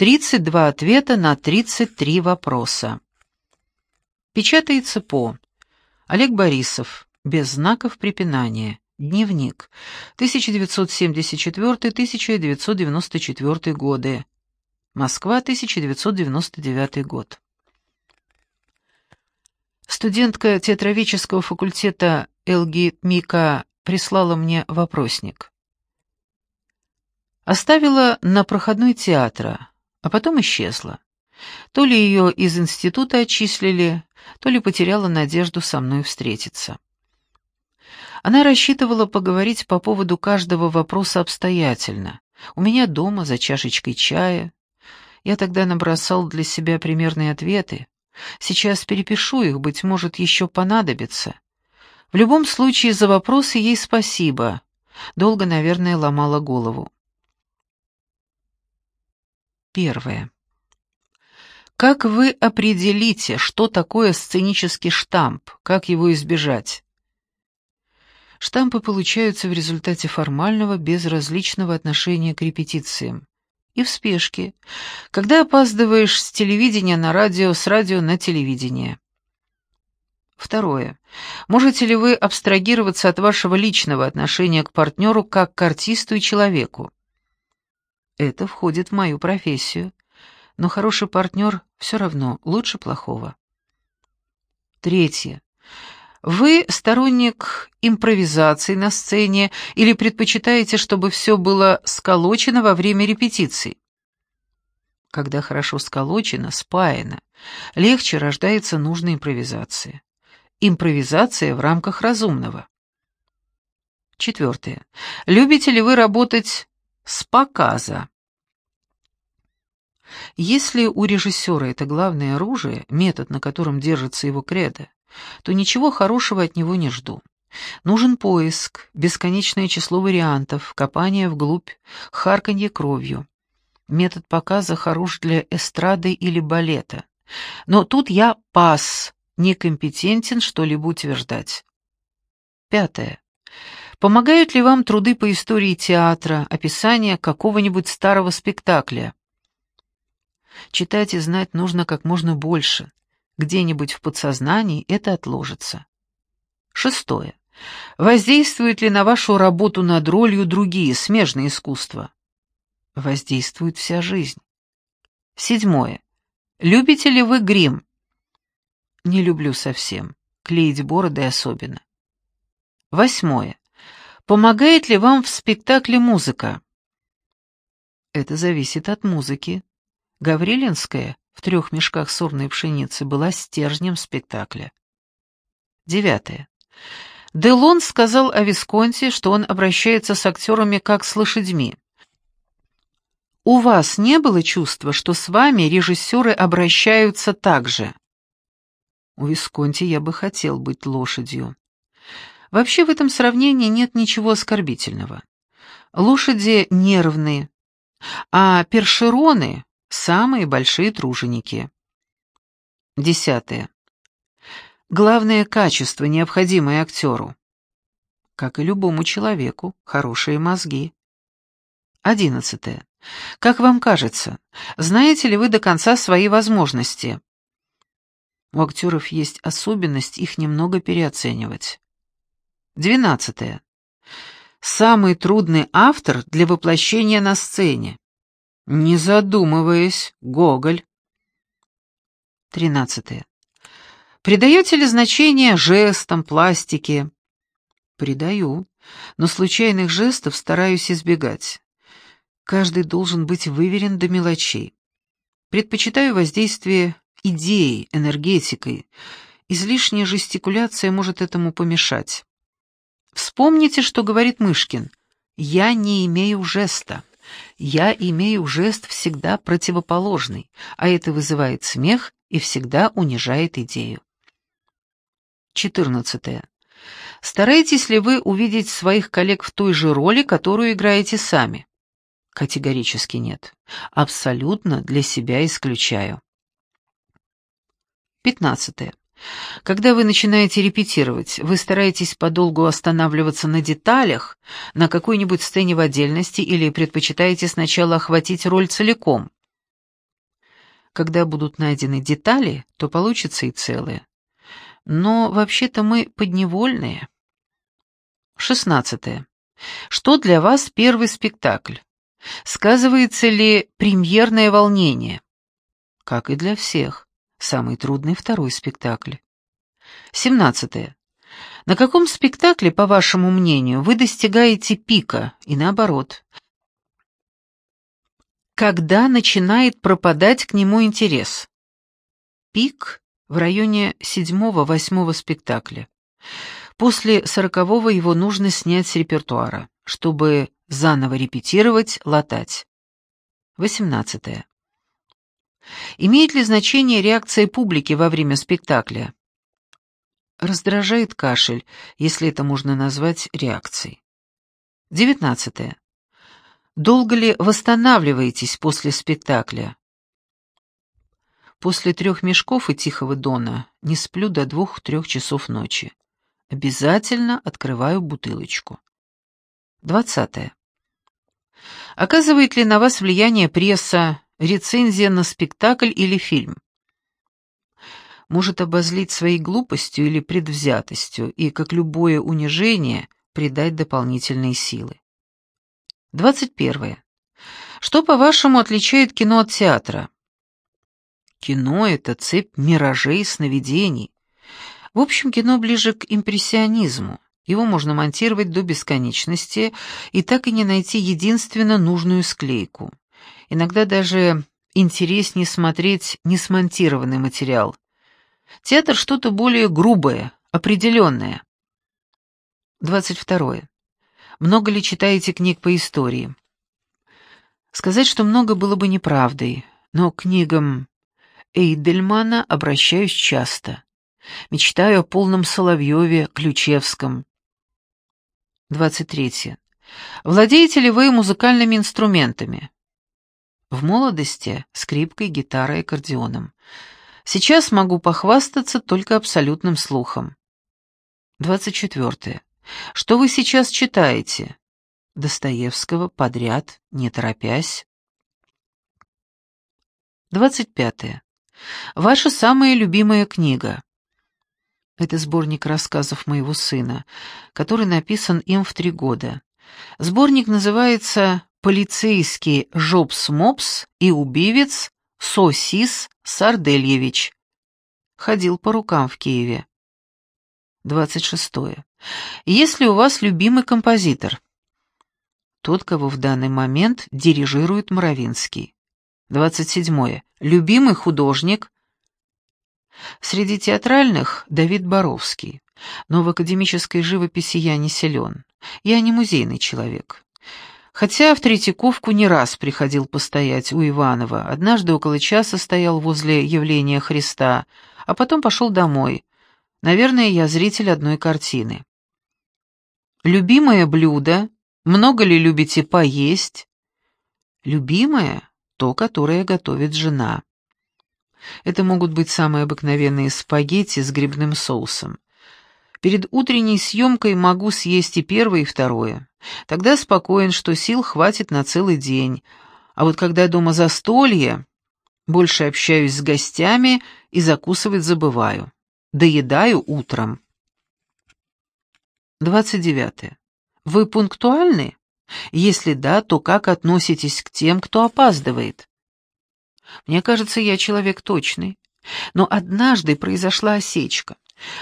32 ответа на 33 вопроса. Печатается по Олег Борисов, без знаков препинания. Дневник. 1974-1994 годы. Москва, 1999 год. Студентка театроведческого факультета Элги Мика прислала мне вопросник. Оставила на проходной театра, а потом исчезла. То ли ее из института отчислили, то ли потеряла надежду со мной встретиться. Она рассчитывала поговорить по поводу каждого вопроса обстоятельно. У меня дома, за чашечкой чая. Я тогда набросал для себя примерные ответы. Сейчас перепишу их, быть может, еще понадобится. В любом случае, за вопросы ей спасибо. Долго, наверное, ломала голову. Первое. Как вы определите, что такое сценический штамп, как его избежать? Штампы получаются в результате формального, безразличного отношения к репетициям. И в спешке, когда опаздываешь с телевидения на радио, с радио на телевидение. Второе. Можете ли вы абстрагироваться от вашего личного отношения к партнеру как к артисту и человеку? Это входит в мою профессию, но хороший партнер все равно лучше плохого. Третье. Вы сторонник импровизации на сцене или предпочитаете, чтобы все было сколочено во время репетиций? Когда хорошо сколочено, спаяно, легче рождается нужная импровизация. Импровизация в рамках разумного. Четвертое. Любите ли вы работать с показа? Если у режиссера это главное оружие, метод, на котором держится его кредо, то ничего хорошего от него не жду. Нужен поиск, бесконечное число вариантов, копание вглубь, харканье кровью. Метод показа хорош для эстрады или балета. Но тут я пас, некомпетентен что-либо утверждать. Пятое. Помогают ли вам труды по истории театра, описание какого-нибудь старого спектакля? Читать и знать нужно как можно больше. Где-нибудь в подсознании это отложится. Шестое. Воздействует ли на вашу работу над ролью другие смежные искусства? Воздействует вся жизнь. Седьмое. Любите ли вы грим? Не люблю совсем. Клеить бороды особенно. Восьмое. Помогает ли вам в спектакле музыка? Это зависит от музыки. Гаврилинская в трех мешках сорной пшеницы была стержнем спектакля. Девятое. Делон сказал о Висконте, что он обращается с актерами как с лошадьми. У вас не было чувства, что с вами режиссеры обращаются так же? У Висконти я бы хотел быть лошадью. Вообще в этом сравнении нет ничего оскорбительного. Лошади нервные, а першероны Самые большие труженики. Десятое. Главное качество, необходимое актеру. Как и любому человеку, хорошие мозги. Одиннадцатое. Как вам кажется, знаете ли вы до конца свои возможности? У актеров есть особенность их немного переоценивать. Двенадцатое. Самый трудный автор для воплощения на сцене. Не задумываясь, Гоголь. Тринадцатое. Придаете ли значение жестам, пластике? Придаю, но случайных жестов стараюсь избегать. Каждый должен быть выверен до мелочей. Предпочитаю воздействие идеей, энергетикой. Излишняя жестикуляция может этому помешать. Вспомните, что говорит Мышкин. «Я не имею жеста». Я имею жест всегда противоположный, а это вызывает смех и всегда унижает идею. 14. Стараетесь ли вы увидеть своих коллег в той же роли, которую играете сами? Категорически нет. Абсолютно для себя исключаю. 15. Когда вы начинаете репетировать, вы стараетесь подолгу останавливаться на деталях, на какой-нибудь сцене в отдельности или предпочитаете сначала охватить роль целиком? Когда будут найдены детали, то получится и целое. Но вообще-то мы подневольные. Шестнадцатое. Что для вас первый спектакль? Сказывается ли премьерное волнение? Как и для всех. Самый трудный второй спектакль. Семнадцатое. На каком спектакле, по вашему мнению, вы достигаете пика и наоборот? Когда начинает пропадать к нему интерес? Пик в районе седьмого-восьмого спектакля. После сорокового его нужно снять с репертуара, чтобы заново репетировать, латать. Восемнадцатое. Имеет ли значение реакция публики во время спектакля? Раздражает кашель, если это можно назвать реакцией. Девятнадцатое. Долго ли восстанавливаетесь после спектакля? После трех мешков и тихого дона не сплю до двух-трех часов ночи. Обязательно открываю бутылочку. Двадцатое. Оказывает ли на вас влияние пресса, рецензия на спектакль или фильм? Может обозлить своей глупостью или предвзятостью и, как любое унижение, придать дополнительные силы. Двадцать первое. Что, по-вашему, отличает кино от театра? Кино — это цепь миражей и сновидений. В общем, кино ближе к импрессионизму. Его можно монтировать до бесконечности и так и не найти единственно нужную склейку. Иногда даже интереснее смотреть несмонтированный материал. Театр что-то более грубое, определенное. 22. Много ли читаете книг по истории? Сказать, что много было бы неправдой, но к книгам Эйдельмана обращаюсь часто. Мечтаю о полном Соловьеве, Ключевском. 23. Владеете ли вы музыкальными инструментами? В молодости — скрипкой, гитарой, аккордеоном. Сейчас могу похвастаться только абсолютным слухом. 24. Что вы сейчас читаете? Достоевского подряд, не торопясь. 25. Ваша самая любимая книга. Это сборник рассказов моего сына, который написан им в три года. Сборник называется «Полицейский Жобс-Мопс и убивец Сосис Сардельевич». Ходил по рукам в Киеве. 26. Есть ли у вас любимый композитор? Тот, кого в данный момент дирижирует Моровинский. 27. Любимый художник. Среди театральных Давид Боровский. Но в академической живописи я не силен. Я не музейный человек. Хотя в Третьяковку не раз приходил постоять у Иванова. Однажды около часа стоял возле явления Христа, а потом пошел домой. Наверное, я зритель одной картины. Любимое блюдо? Много ли любите поесть? Любимое? то, которое готовит жена. Это могут быть самые обыкновенные спагетти с грибным соусом. Перед утренней съемкой могу съесть и первое, и второе. Тогда спокоен, что сил хватит на целый день. А вот когда дома застолье, больше общаюсь с гостями и закусывать забываю. Доедаю утром. 29. Вы пунктуальны? Если да, то как относитесь к тем, кто опаздывает? Мне кажется, я человек точный. Но однажды произошла осечка.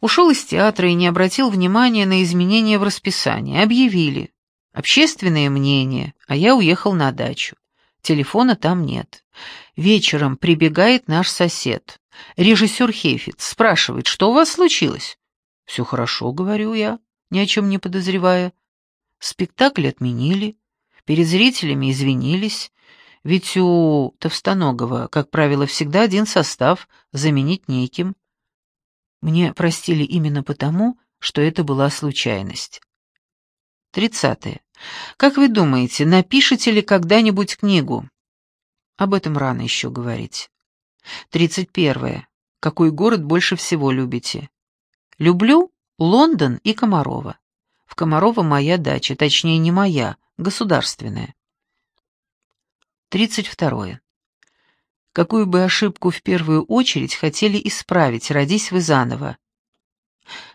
Ушел из театра и не обратил внимания на изменения в расписании. Объявили. Общественное мнение, а я уехал на дачу. Телефона там нет. Вечером прибегает наш сосед, режиссер Хейфиц, спрашивает, что у вас случилось? «Все хорошо», — говорю я, ни о чем не подозревая. Спектакль отменили, перед зрителями извинились, ведь у Товстоногова, как правило, всегда один состав, заменить неким. Мне простили именно потому, что это была случайность. Тридцатое. Как вы думаете, напишете ли когда-нибудь книгу? Об этом рано еще говорить. Тридцать первое. Какой город больше всего любите? Люблю Лондон и Комарова. В Комарово моя дача, точнее не моя, государственная. Тридцать второе. какую бы ошибку в первую очередь хотели исправить, родись вы заново?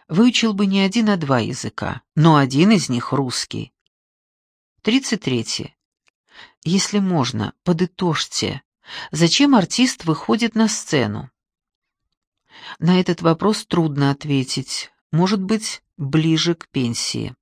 Выучил бы не один, а два языка, но один из них русский. 33. Если можно, подытожьте, зачем артист выходит на сцену? На этот вопрос трудно ответить, может быть, ближе к пенсии.